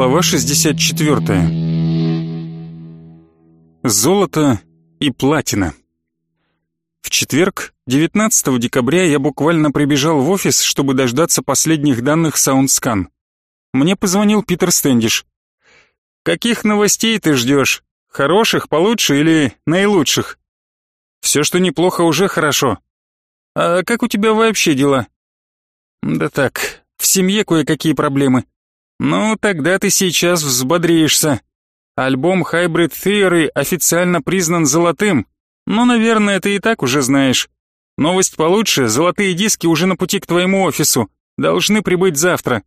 Глава 64. Золото и платина. В четверг, 19 декабря, я буквально прибежал в офис, чтобы дождаться последних данных SoundScan. Мне позвонил Питер Стэндиш. «Каких новостей ты ждешь? Хороших, получше или наилучших?» «Все, что неплохо, уже хорошо. А как у тебя вообще дела?» «Да так, в семье кое-какие проблемы. Ну, тогда ты сейчас взбодришься. Альбом Hybrid Theory официально признан золотым. Ну, наверное, ты и так уже знаешь. Новость получше, золотые диски уже на пути к твоему офису. Должны прибыть завтра.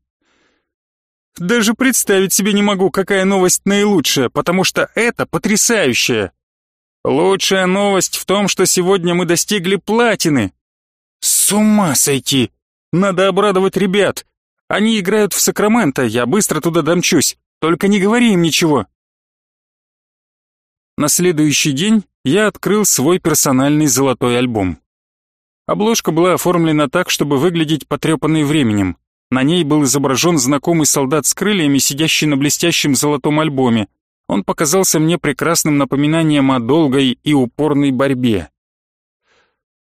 Даже представить себе не могу, какая новость наилучшая, потому что это потрясающая. Лучшая новость в том, что сегодня мы достигли платины. С ума сойти! Надо обрадовать ребят. Они играют в Сакраменто, я быстро туда домчусь. Только не говори им ничего. На следующий день я открыл свой персональный золотой альбом. Обложка была оформлена так, чтобы выглядеть потрепанной временем. На ней был изображен знакомый солдат с крыльями, сидящий на блестящем золотом альбоме. Он показался мне прекрасным напоминанием о долгой и упорной борьбе.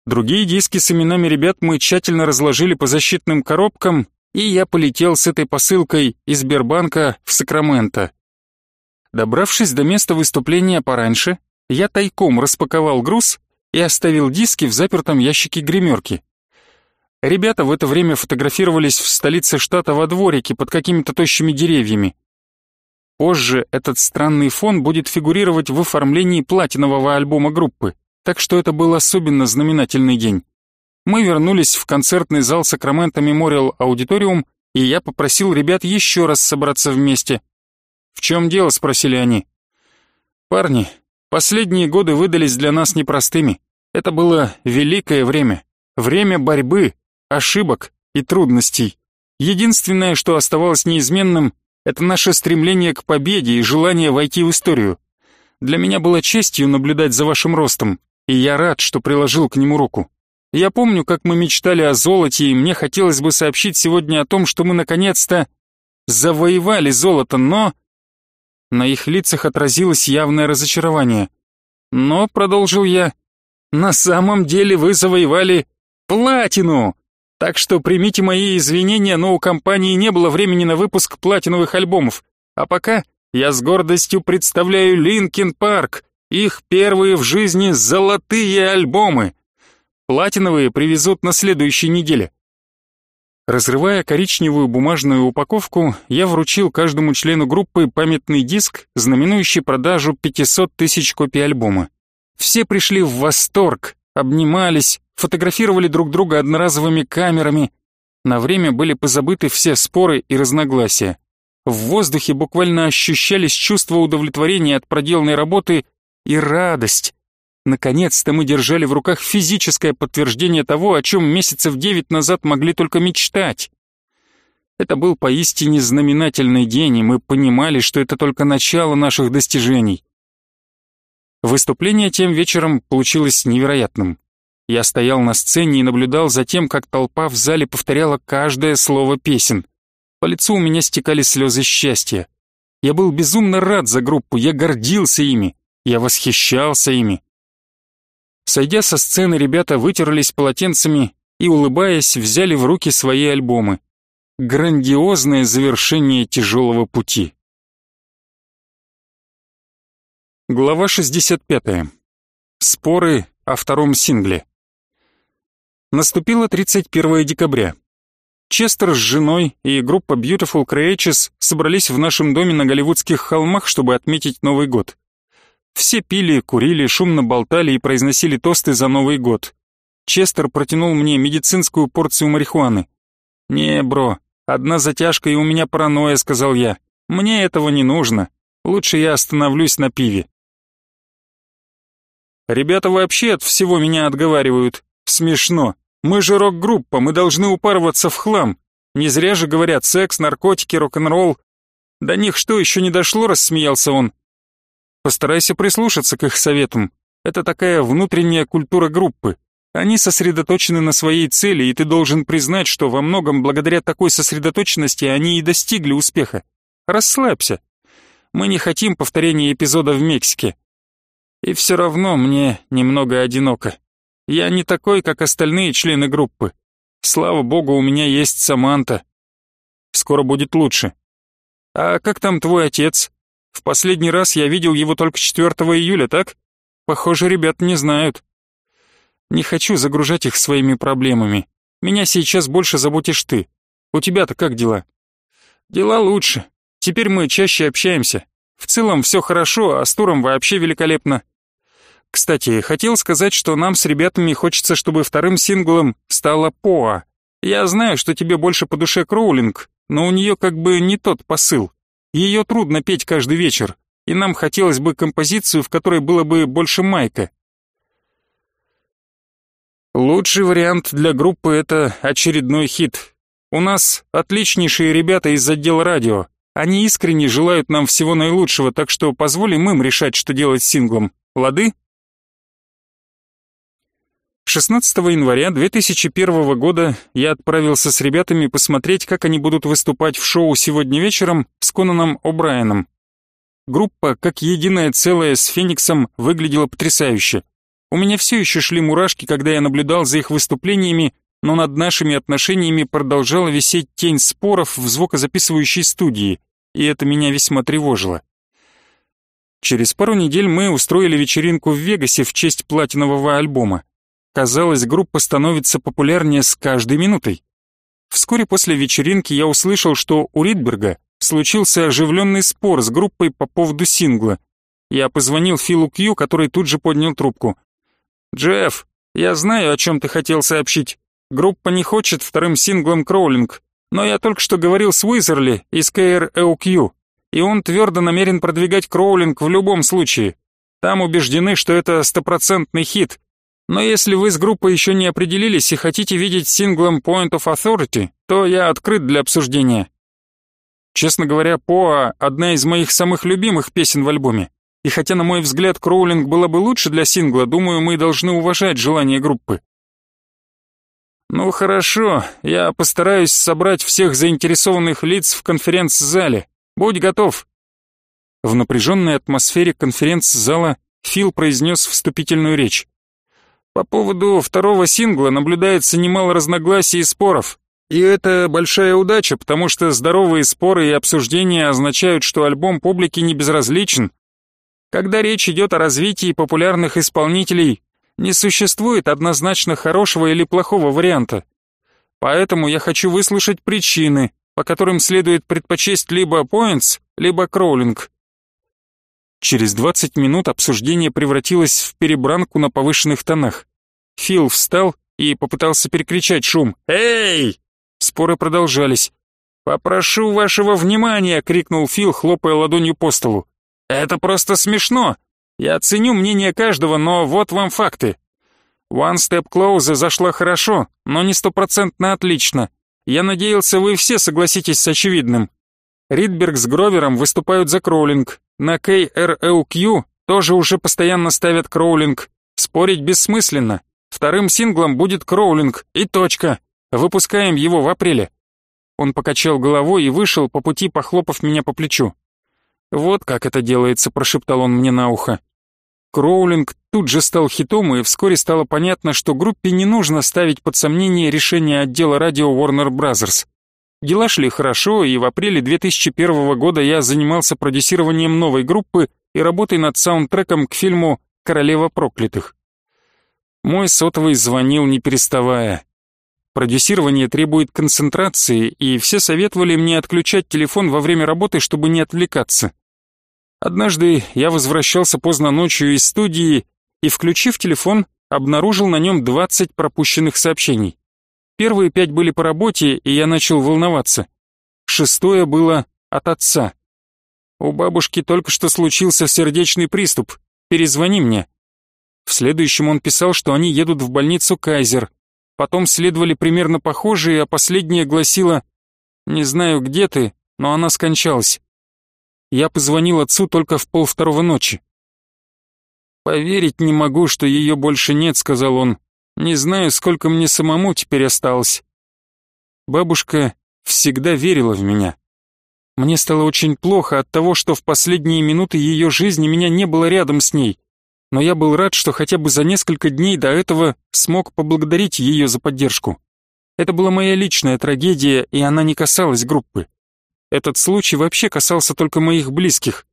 Другие диски с именами ребят мы тщательно разложили по защитным коробкам и я полетел с этой посылкой из Сбербанка в Сакраменто. Добравшись до места выступления пораньше, я тайком распаковал груз и оставил диски в запертом ящике гримерки. Ребята в это время фотографировались в столице штата во дворике под какими-то тощими деревьями. Позже этот странный фон будет фигурировать в оформлении платинового альбома группы, так что это был особенно знаменательный день. Мы вернулись в концертный зал Сакраменто Мемориал Аудиториум, и я попросил ребят еще раз собраться вместе. «В чем дело?» — спросили они. «Парни, последние годы выдались для нас непростыми. Это было великое время. Время борьбы, ошибок и трудностей. Единственное, что оставалось неизменным, это наше стремление к победе и желание войти в историю. Для меня было честью наблюдать за вашим ростом, и я рад, что приложил к нему руку. Я помню, как мы мечтали о золоте, и мне хотелось бы сообщить сегодня о том, что мы наконец-то завоевали золото, но... На их лицах отразилось явное разочарование. Но, продолжил я, на самом деле вы завоевали платину. Так что примите мои извинения, но у компании не было времени на выпуск платиновых альбомов. А пока я с гордостью представляю Linkin Park, их первые в жизни золотые альбомы. Платиновые привезут на следующей неделе. Разрывая коричневую бумажную упаковку, я вручил каждому члену группы памятный диск, знаменующий продажу 500 тысяч копий альбома. Все пришли в восторг, обнимались, фотографировали друг друга одноразовыми камерами. На время были позабыты все споры и разногласия. В воздухе буквально ощущались чувства удовлетворения от проделанной работы и радость. Наконец-то мы держали в руках физическое подтверждение того, о чем месяцев девять назад могли только мечтать. Это был поистине знаменательный день, и мы понимали, что это только начало наших достижений. Выступление тем вечером получилось невероятным. Я стоял на сцене и наблюдал за тем, как толпа в зале повторяла каждое слово песен. По лицу у меня стекали слезы счастья. Я был безумно рад за группу, я гордился ими, я восхищался ими. Сойдя со сцены, ребята вытерлись полотенцами и, улыбаясь, взяли в руки свои альбомы. Грандиозное завершение тяжелого пути. Глава 65. Споры о втором сингле. Наступило 31 декабря. Честер с женой и группа Beautiful Creatures собрались в нашем доме на Голливудских холмах, чтобы отметить Новый год. Все пили, курили, шумно болтали и произносили тосты за Новый год. Честер протянул мне медицинскую порцию марихуаны. «Не, бро, одна затяжка и у меня паранойя», — сказал я. «Мне этого не нужно. Лучше я остановлюсь на пиве». Ребята вообще от всего меня отговаривают. Смешно. Мы же рок-группа, мы должны упарываться в хлам. Не зря же говорят секс, наркотики, рок-н-ролл. До них что, еще не дошло, рассмеялся он. Постарайся прислушаться к их советам. Это такая внутренняя культура группы. Они сосредоточены на своей цели, и ты должен признать, что во многом благодаря такой сосредоточенности они и достигли успеха. Расслабься. Мы не хотим повторения эпизода в Мексике. И все равно мне немного одиноко. Я не такой, как остальные члены группы. Слава богу, у меня есть Саманта. Скоро будет лучше. А как там твой отец? В последний раз я видел его только 4 июля, так? Похоже, ребят не знают. Не хочу загружать их своими проблемами. Меня сейчас больше заботишь ты. У тебя-то как дела? Дела лучше. Теперь мы чаще общаемся. В целом все хорошо, а с туром вообще великолепно. Кстати, хотел сказать, что нам с ребятами хочется, чтобы вторым синглом стала Поа. Я знаю, что тебе больше по душе Кроулинг, но у нее как бы не тот посыл. Ее трудно петь каждый вечер, и нам хотелось бы композицию, в которой было бы больше майка. Лучший вариант для группы — это очередной хит. У нас отличнейшие ребята из отдела радио. Они искренне желают нам всего наилучшего, так что позволим им решать, что делать с синглом. Лады? 16 января 2001 года я отправился с ребятами посмотреть, как они будут выступать в шоу сегодня вечером с Конаном О'Брайеном. Группа, как единое целое с Фениксом, выглядела потрясающе. У меня все еще шли мурашки, когда я наблюдал за их выступлениями, но над нашими отношениями продолжала висеть тень споров в звукозаписывающей студии, и это меня весьма тревожило. Через пару недель мы устроили вечеринку в Вегасе в честь платинового альбома. Казалось, группа становится популярнее с каждой минутой. Вскоре после вечеринки я услышал, что у Ридберга случился оживленный спор с группой по поводу сингла. Я позвонил Филу Кью, который тут же поднял трубку. «Джефф, я знаю, о чем ты хотел сообщить. Группа не хочет вторым синглом Кроулинг, но я только что говорил с Уизерли из KRLQ, и он твердо намерен продвигать Кроулинг в любом случае. Там убеждены, что это стопроцентный хит. Но если вы с группой еще не определились и хотите видеть синглом Point of Authority, то я открыт для обсуждения. Честно говоря, Поа — одна из моих самых любимых песен в альбоме. И хотя, на мой взгляд, Кроулинг было бы лучше для сингла, думаю, мы должны уважать желание группы. Ну хорошо, я постараюсь собрать всех заинтересованных лиц в конференц-зале. Будь готов. В напряженной атмосфере конференц-зала Фил произнес вступительную речь. По поводу второго сингла наблюдается немало разногласий и споров. И это большая удача, потому что здоровые споры и обсуждения означают, что альбом публике не безразличен, когда речь идет о развитии популярных исполнителей, не существует однозначно хорошего или плохого варианта. Поэтому я хочу выслушать причины, по которым следует предпочесть либо Points, либо Кроулинг. Через 20 минут обсуждение превратилось в перебранку на повышенных тонах. Фил встал и попытался перекричать шум. «Эй!» Споры продолжались. «Попрошу вашего внимания!» — крикнул Фил, хлопая ладонью по столу. Это просто смешно. Я ценю мнение каждого, но вот вам факты. One Step Closer зашла хорошо, но не стопроцентно отлично. Я надеялся, вы все согласитесь с очевидным. Ридберг с Гровером выступают за кроулинг. На KRLQ тоже уже постоянно ставят кроулинг. Спорить бессмысленно. Вторым синглом будет кроулинг и точка. Выпускаем его в апреле. Он покачал головой и вышел, по пути похлопав меня по плечу. «Вот как это делается», — прошептал он мне на ухо. Кроулинг тут же стал хитом, и вскоре стало понятно, что группе не нужно ставить под сомнение решение отдела радио Warner Bros. Дела шли хорошо, и в апреле 2001 года я занимался продюсированием новой группы и работой над саундтреком к фильму «Королева проклятых». Мой сотовый звонил не переставая. Продюсирование требует концентрации, и все советовали мне отключать телефон во время работы, чтобы не отвлекаться. Однажды я возвращался поздно ночью из студии и, включив телефон, обнаружил на нем 20 пропущенных сообщений. Первые пять были по работе, и я начал волноваться. Шестое было от отца. У бабушки только что случился сердечный приступ. Перезвони мне. В следующем он писал, что они едут в больницу Кайзер. Потом следовали примерно похожие, а последняя гласила «Не знаю, где ты, но она скончалась». Я позвонил отцу только в полвторого ночи. «Поверить не могу, что ее больше нет», — сказал он. «Не знаю, сколько мне самому теперь осталось». Бабушка всегда верила в меня. Мне стало очень плохо от того, что в последние минуты ее жизни меня не было рядом с ней. Но я был рад, что хотя бы за несколько дней до этого смог поблагодарить ее за поддержку. Это была моя личная трагедия, и она не касалась группы. Этот случай вообще касался только моих близких,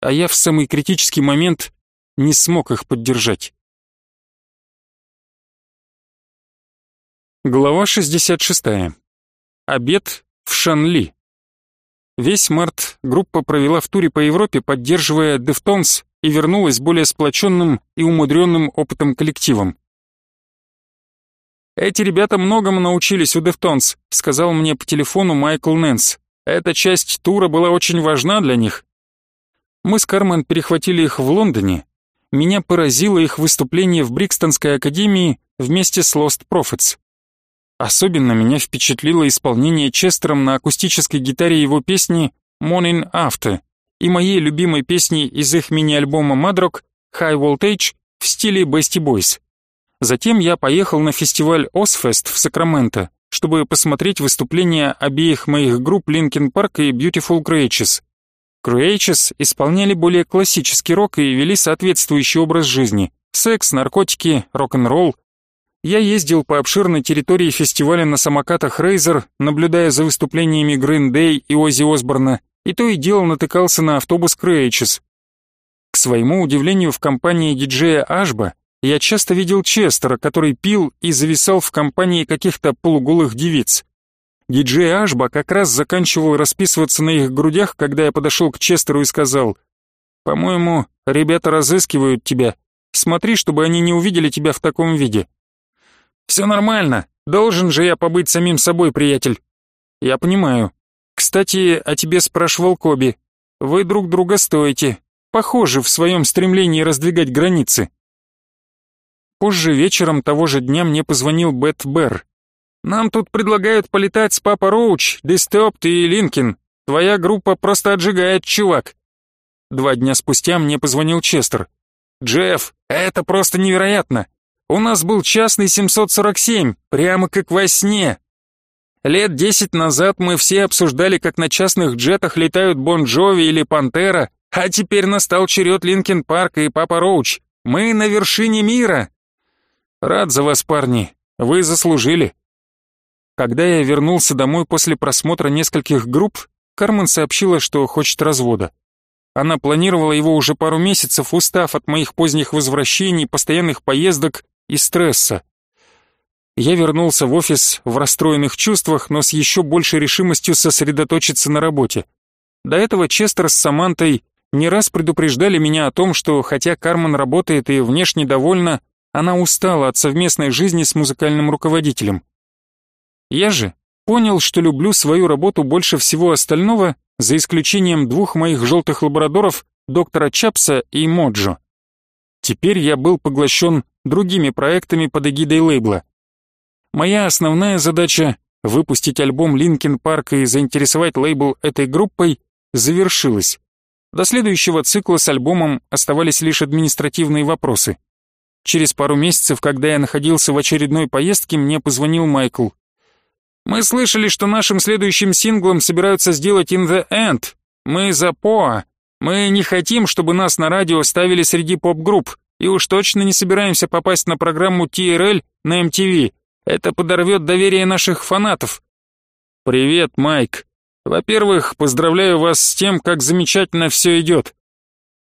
а я в самый критический момент не смог их поддержать. Глава 66. Обед в Шанли. Весь март группа провела в туре по Европе, поддерживая Deftones и вернулась более сплоченным и умудренным опытом коллективом. «Эти ребята многому научились у Deftones», — сказал мне по телефону Майкл Нэнс. «Эта часть тура была очень важна для них». Мы с Кармен перехватили их в Лондоне. Меня поразило их выступление в Брикстонской академии вместе с Lost Prophets. Особенно меня впечатлило исполнение Честером на акустической гитаре его песни «Morning After» и моей любимой песни из их мини-альбома Madrock «High Voltage» в стиле Beastie Boys. Затем я поехал на фестиваль Озфест в Сакраменто, чтобы посмотреть выступления обеих моих групп Linkin Park и Beautiful Creatures. Creatures исполняли более классический рок и вели соответствующий образ жизни. Секс, наркотики, рок-н-ролл, я ездил по обширной территории фестиваля на самокатах Razer, наблюдая за выступлениями Green Day и Оззи Осборна, и то и дело натыкался на автобус Крейчес. К своему удивлению, в компании диджея Ашба я часто видел Честера, который пил и зависал в компании каких-то полуголых девиц. Диджей Ашба как раз заканчивал расписываться на их грудях, когда я подошел к Честеру и сказал, «По-моему, ребята разыскивают тебя. Смотри, чтобы они не увидели тебя в таком виде». Все нормально. Должен же я побыть самим собой, приятель. Я понимаю. Кстати, о тебе спрашивал Коби. Вы друг друга стоите. Похожи в своем стремлении раздвигать границы. Позже вечером того же дня мне позвонил Бет Берр. Нам тут предлагают полетать с Papa Roach, Disturbed и Linkin. Твоя группа просто отжигает, чувак. Два дня спустя мне позвонил Честер. Джефф, это просто невероятно. У нас был частный 747, прямо как во сне. Лет десять назад мы все обсуждали, как на частных джетах летают Бон Джови или Пантера, а теперь настал черед Linkin Park а и Papa Roach. Мы на вершине мира. Рад за вас, парни. Вы заслужили. Когда я вернулся домой после просмотра нескольких групп, Кармен сообщила, что хочет развода. Она планировала его уже пару месяцев, устав от моих поздних возвращений, постоянных поездок и стресса. Я вернулся в офис в расстроенных чувствах, но с еще большей решимостью сосредоточиться на работе. До этого Честер с Самантой не раз предупреждали меня о том, что хотя Кармен работает и внешне довольна, она устала от совместной жизни с музыкальным руководителем. Я же понял, что люблю свою работу больше всего остального, за исключением двух моих желтых лабрадоров, доктора Чапса и Моджо. Теперь я был поглощен другими проектами под эгидой лейбла. Моя основная задача — выпустить альбом Linkin Park и заинтересовать лейбл этой группой — завершилась. До следующего цикла с альбомом оставались лишь административные вопросы. Через пару месяцев, когда я находился в очередной поездке, мне позвонил Майкл. «Мы слышали, что нашим следующим синглом собираются сделать In The End. Мы за Поа. Мы не хотим, чтобы нас на радио ставили среди поп-групп. И уж точно не собираемся попасть на программу TRL на MTV. Это подорвет доверие наших фанатов. Привет, Майк. Во-первых, поздравляю вас с тем, как замечательно все идет.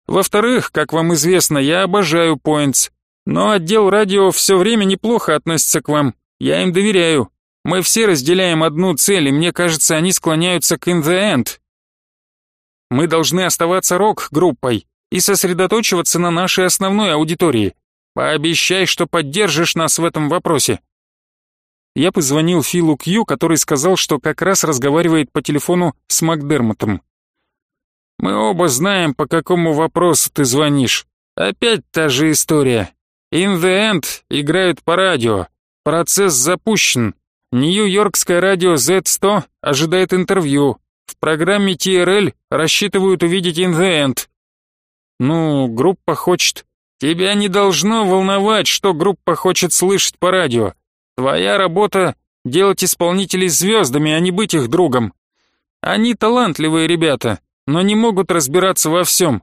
Во-вторых, как вам известно, я обожаю Points. Но отдел радио все время неплохо относится к вам. Я им доверяю. Мы все разделяем одну цель, и мне кажется, они склоняются к In The End. Мы должны оставаться рок-группой, и сосредоточиваться на нашей основной аудитории. Пообещай, что поддержишь нас в этом вопросе. Я позвонил Филу Кью, который сказал, что как раз разговаривает по телефону с Макдермотом. Мы оба знаем, по какому вопросу ты звонишь. Опять та же история. In the end играют по радио. Процесс запущен. Нью-Йоркское радио Z100 ожидает интервью. В программе TRL рассчитывают увидеть In the End. Ну, группа хочет... Тебя не должно волновать, что группа хочет слышать по радио. Твоя работа — делать исполнителей звездами, а не быть их другом. Они талантливые ребята, но не могут разбираться во всем.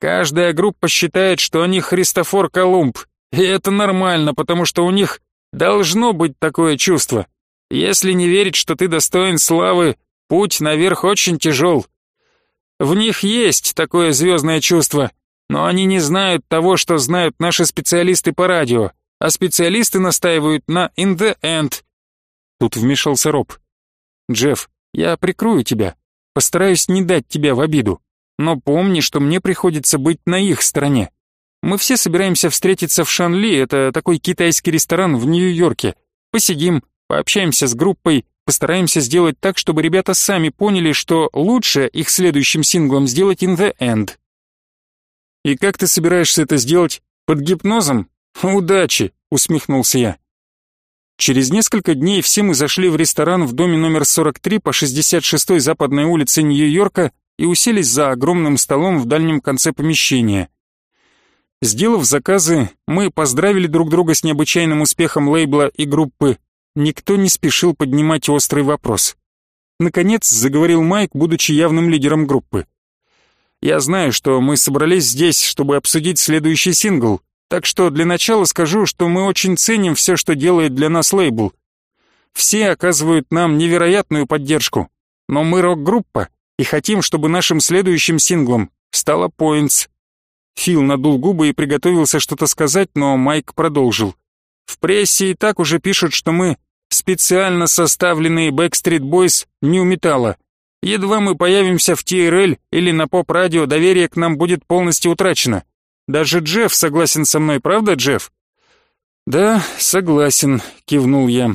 Каждая группа считает, что они Христофор Колумб, и это нормально, потому что у них должно быть такое чувство. Если не верить, что ты достоин славы, путь наверх очень тяжел. В них есть такое звездное чувство, но они не знают того, что знают наши специалисты по радио, а специалисты настаивают на «in the end». Тут вмешался Роб. «Джефф, я прикрою тебя, постараюсь не дать тебя в обиду, но помни, что мне приходится быть на их стороне. Мы все собираемся встретиться в Шанли, это такой китайский ресторан в Нью-Йорке. Посидим, пообщаемся с группой, постараемся сделать так, чтобы ребята сами поняли, что лучше их следующим синглом сделать «In the End». «И как ты собираешься это сделать? Под гипнозом? Удачи!» — усмехнулся я. Через несколько дней все мы зашли в ресторан в доме номер 43 по 66-й западной улице Нью-Йорка и уселись за огромным столом в дальнем конце помещения. Сделав заказы, мы поздравили друг друга с необычайным успехом лейбла и группы. Никто не спешил поднимать острый вопрос. Наконец заговорил Майк, будучи явным лидером группы. «Я знаю, что мы собрались здесь, чтобы обсудить следующий сингл, так что для начала скажу, что мы очень ценим все, что делает для нас лейбл. Все оказывают нам невероятную поддержку, но мы рок-группа и хотим, чтобы нашим следующим синглом стала Points, Фил надул губы и приготовился что-то сказать, но Майк продолжил. В прессе и так уже пишут, что мы специально составленные Backstreet Boys New Metal. Едва мы появимся в TRL или на поп-радио, доверие к нам будет полностью утрачено. Даже Джефф согласен со мной, правда, Джефф? Да, согласен, кивнул я.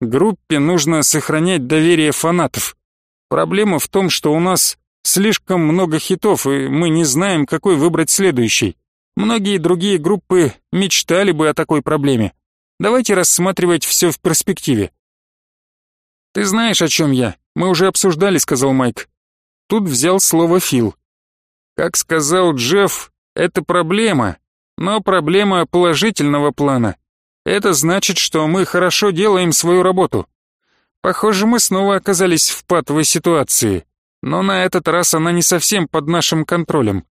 Группе нужно сохранять доверие фанатов. Проблема в том, что у нас Слишком много хитов, и мы не знаем, какой выбрать следующий. Многие другие группы мечтали бы о такой проблеме. Давайте рассматривать все в перспективе. «Ты знаешь, о чем я? Мы уже обсуждали», — сказал Майк. Тут взял слово Фил. Как сказал Джефф, это проблема, но проблема положительного плана. Это значит, что мы хорошо делаем свою работу. Похоже, мы снова оказались в патовой ситуации но на этот раз она не совсем под нашим контролем.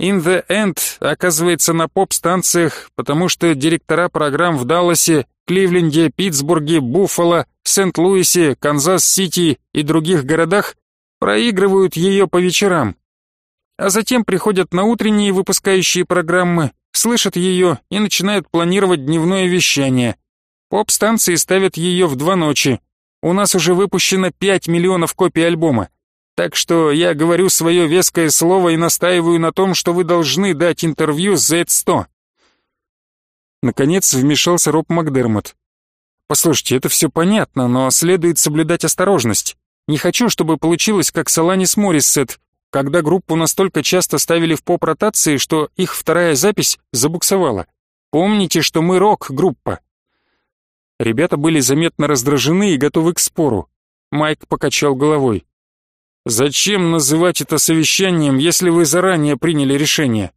In the End оказывается на поп-станциях, потому что директора программ в Далласе, Кливленде, Питтсбурге, Буффало, Сент-Луисе, Канзас-Сити и других городах проигрывают ее по вечерам. А затем приходят на утренние выпускающие программы, слышат ее и начинают планировать дневное вещание. Поп-станции ставят ее в два ночи. У нас уже выпущено 5 миллионов копий альбома. Так что я говорю свое веское слово и настаиваю на том, что вы должны дать интервью с Z100. Наконец вмешался Роб Макдермот. Послушайте, это все понятно, но следует соблюдать осторожность. Не хочу, чтобы получилось как с Аланис Морриссет, когда группу настолько часто ставили в поп-ротации, что их вторая запись забуксовала. Помните, что мы рок-группа. Ребята были заметно раздражены и готовы к спору. Майк покачал головой. Зачем называть это совещанием, если вы заранее приняли решение?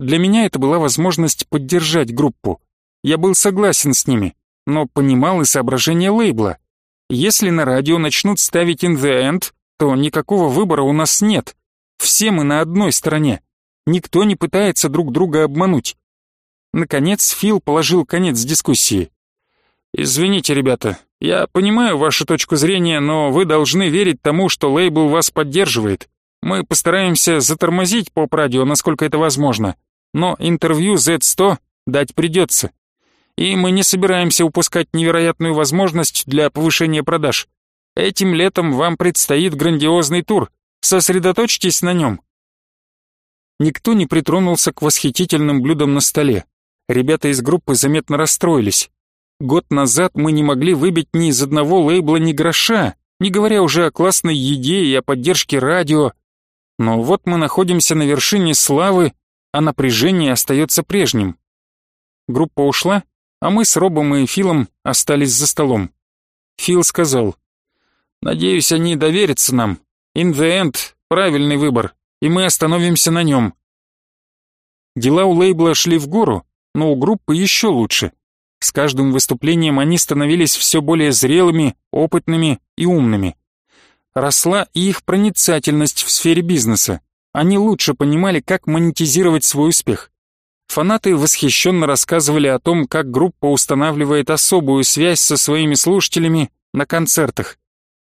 Для меня это была возможность поддержать группу. Я был согласен с ними, но понимал и соображения лейбла. Если на радио начнут ставить In The End, то никакого выбора у нас нет. Все мы на одной стороне. Никто не пытается друг друга обмануть. Наконец Фил положил конец дискуссии. «Извините, ребята, я понимаю вашу точку зрения, но вы должны верить тому, что лейбл вас поддерживает. Мы постараемся затормозить поп-радио, насколько это возможно, но интервью Z100 дать придется. И мы не собираемся упускать невероятную возможность для повышения продаж. Этим летом вам предстоит грандиозный тур. Сосредоточьтесь на нем. Никто не притронулся к восхитительным блюдам на столе. Ребята из группы заметно расстроились. Год назад мы не могли выбить ни из одного лейбла ни гроша, не говоря уже о классной еде и о поддержке радио. Но вот мы находимся на вершине славы, а напряжение остается прежним. Группа ушла, а мы с Робом и Филом остались за столом. Фил сказал, «Надеюсь, они доверятся нам. In the end, правильный выбор, и мы остановимся на нем». Дела у лейбла шли в гору, но у группы еще лучше. С каждым выступлением они становились все более зрелыми, опытными и умными. росла и их проницательность в сфере бизнеса. Они лучше понимали, как монетизировать свой успех. Фанаты восхищенно рассказывали о том, как группа устанавливает особую связь со своими слушателями на концертах.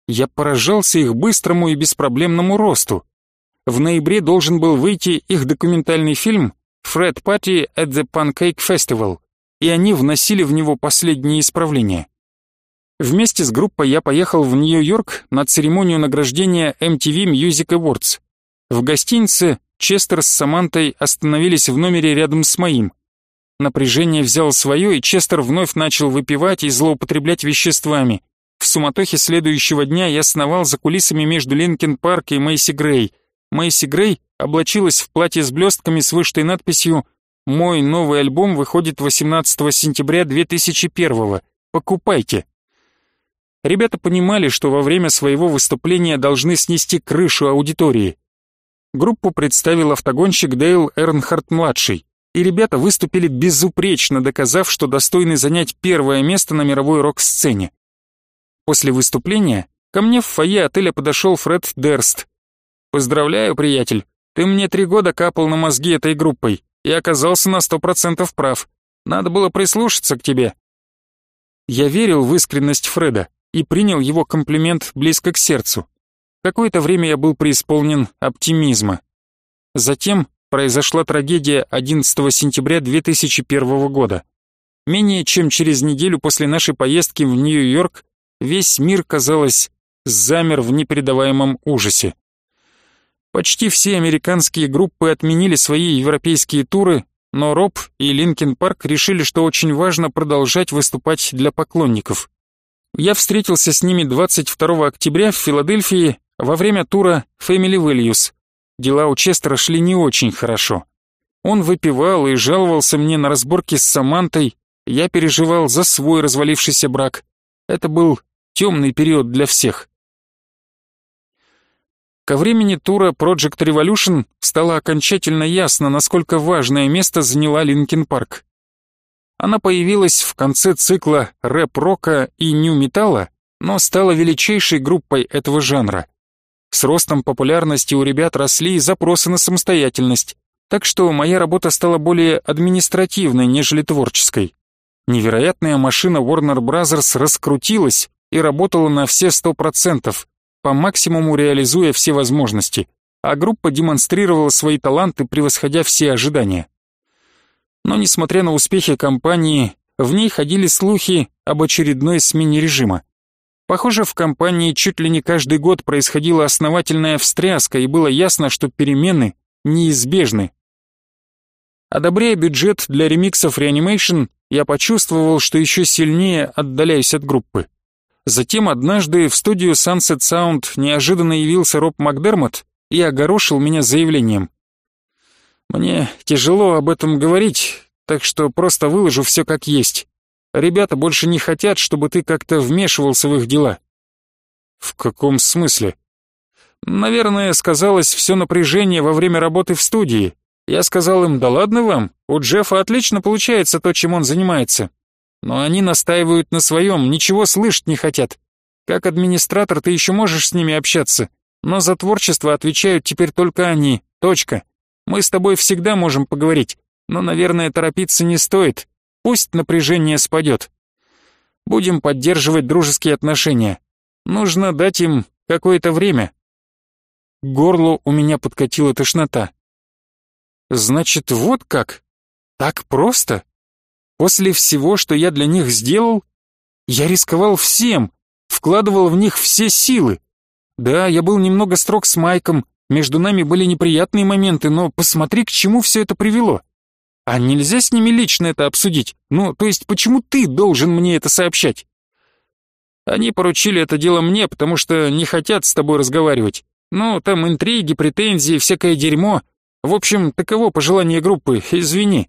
Я поражался их быстрому и беспроблемному росту. В ноябре должен был выйти их документальный фильм «Fred Party at the Pancake Festival», и они вносили в него последние исправления. Вместе с группой я поехал в Нью-Йорк на церемонию награждения MTV Music Awards. В гостинице Честер с Самантой остановились в номере рядом с моим. Напряжение взяло свое, и Честер вновь начал выпивать и злоупотреблять веществами. В суматохе следующего дня я сновал за кулисами между Линкен Парк и Мэйси Грей. Мэйси Грей облачилась в платье с блестками с вышитой надписью «Мой новый альбом выходит 18 сентября 2001 Покупайте». Ребята понимали, что во время своего выступления должны снести крышу аудитории. Группу представил автогонщик Дейл Эрнхард-младший, и ребята выступили безупречно, доказав, что достойны занять первое место на мировой рок-сцене. После выступления ко мне в фойе отеля подошел Фред Дерст. «Поздравляю, приятель, ты мне три года капал на мозги этой группой и оказался на сто процентов прав. Надо было прислушаться к тебе». Я верил в искренность Фреда, и принял его комплимент близко к сердцу. Какое-то время я был преисполнен оптимизма. Затем произошла трагедия 11 сентября 2001 года. Менее чем через неделю после нашей поездки в Нью-Йорк весь мир, казалось, замер в непередаваемом ужасе. Почти все американские группы отменили свои европейские туры, но Роб и Linkin Park решили, что очень важно продолжать выступать для поклонников. Я встретился с ними 22 октября в Филадельфии во время тура Family Values. Дела у Честера шли не очень хорошо. Он выпивал и жаловался мне на разборки с Самантой, я переживал за свой развалившийся брак. Это был темный период для всех. Ко времени тура Project Revolution стало окончательно ясно, насколько важное место заняла Linkin Park. Она появилась в конце цикла рэп-рока и нью-металла, но стала величайшей группой этого жанра. С ростом популярности у ребят росли и запросы на самостоятельность, так что моя работа стала более административной, нежели творческой. Невероятная машина Warner Bros. раскрутилась и работала на все сто процентов, по максимуму реализуя все возможности, а группа демонстрировала свои таланты, превосходя все ожидания. Но несмотря на успехи компании, в ней ходили слухи об очередной смене режима. Похоже, в компании чуть ли не каждый год происходила основательная встряска, и было ясно, что перемены неизбежны. Одобряя бюджет для ремиксов Reanimation, я почувствовал, что еще сильнее отдаляюсь от группы. Затем однажды в студию Sunset Sound неожиданно явился Роб Макдермott и огорошил меня заявлением. Мне тяжело об этом говорить, так что просто выложу все как есть. Ребята больше не хотят, чтобы ты как-то вмешивался в их дела». «В каком смысле?» «Наверное, сказалось все напряжение во время работы в студии. Я сказал им, да ладно вам, у Джеффа отлично получается то, чем он занимается. Но они настаивают на своем, ничего слышать не хотят. Как администратор ты еще можешь с ними общаться, но за творчество отвечают теперь только они, точка. Мы с тобой всегда можем поговорить, но, наверное, торопиться не стоит. Пусть напряжение спадет. Будем поддерживать дружеские отношения. Нужно дать им какое-то время. К горлу у меня подкатила тошнота. Значит, вот как? Так просто? После всего, что я для них сделал, я рисковал всем, вкладывал в них все силы. Да, я был немного строг с Майком, между нами были неприятные моменты, но посмотри, к чему все это привело. А нельзя с ними лично это обсудить? Ну, то есть, почему ты должен мне это сообщать? Они поручили это дело мне, потому что не хотят с тобой разговаривать. Ну, там интриги, претензии, всякое дерьмо. В общем, таково пожелание группы, извини.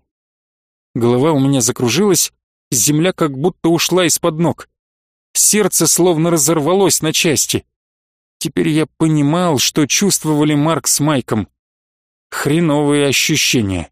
Голова у меня закружилась, земля как будто ушла из-под ног. Сердце словно разорвалось на части. Теперь я понимал, что чувствовали Марк с Майком. Хреновые ощущения.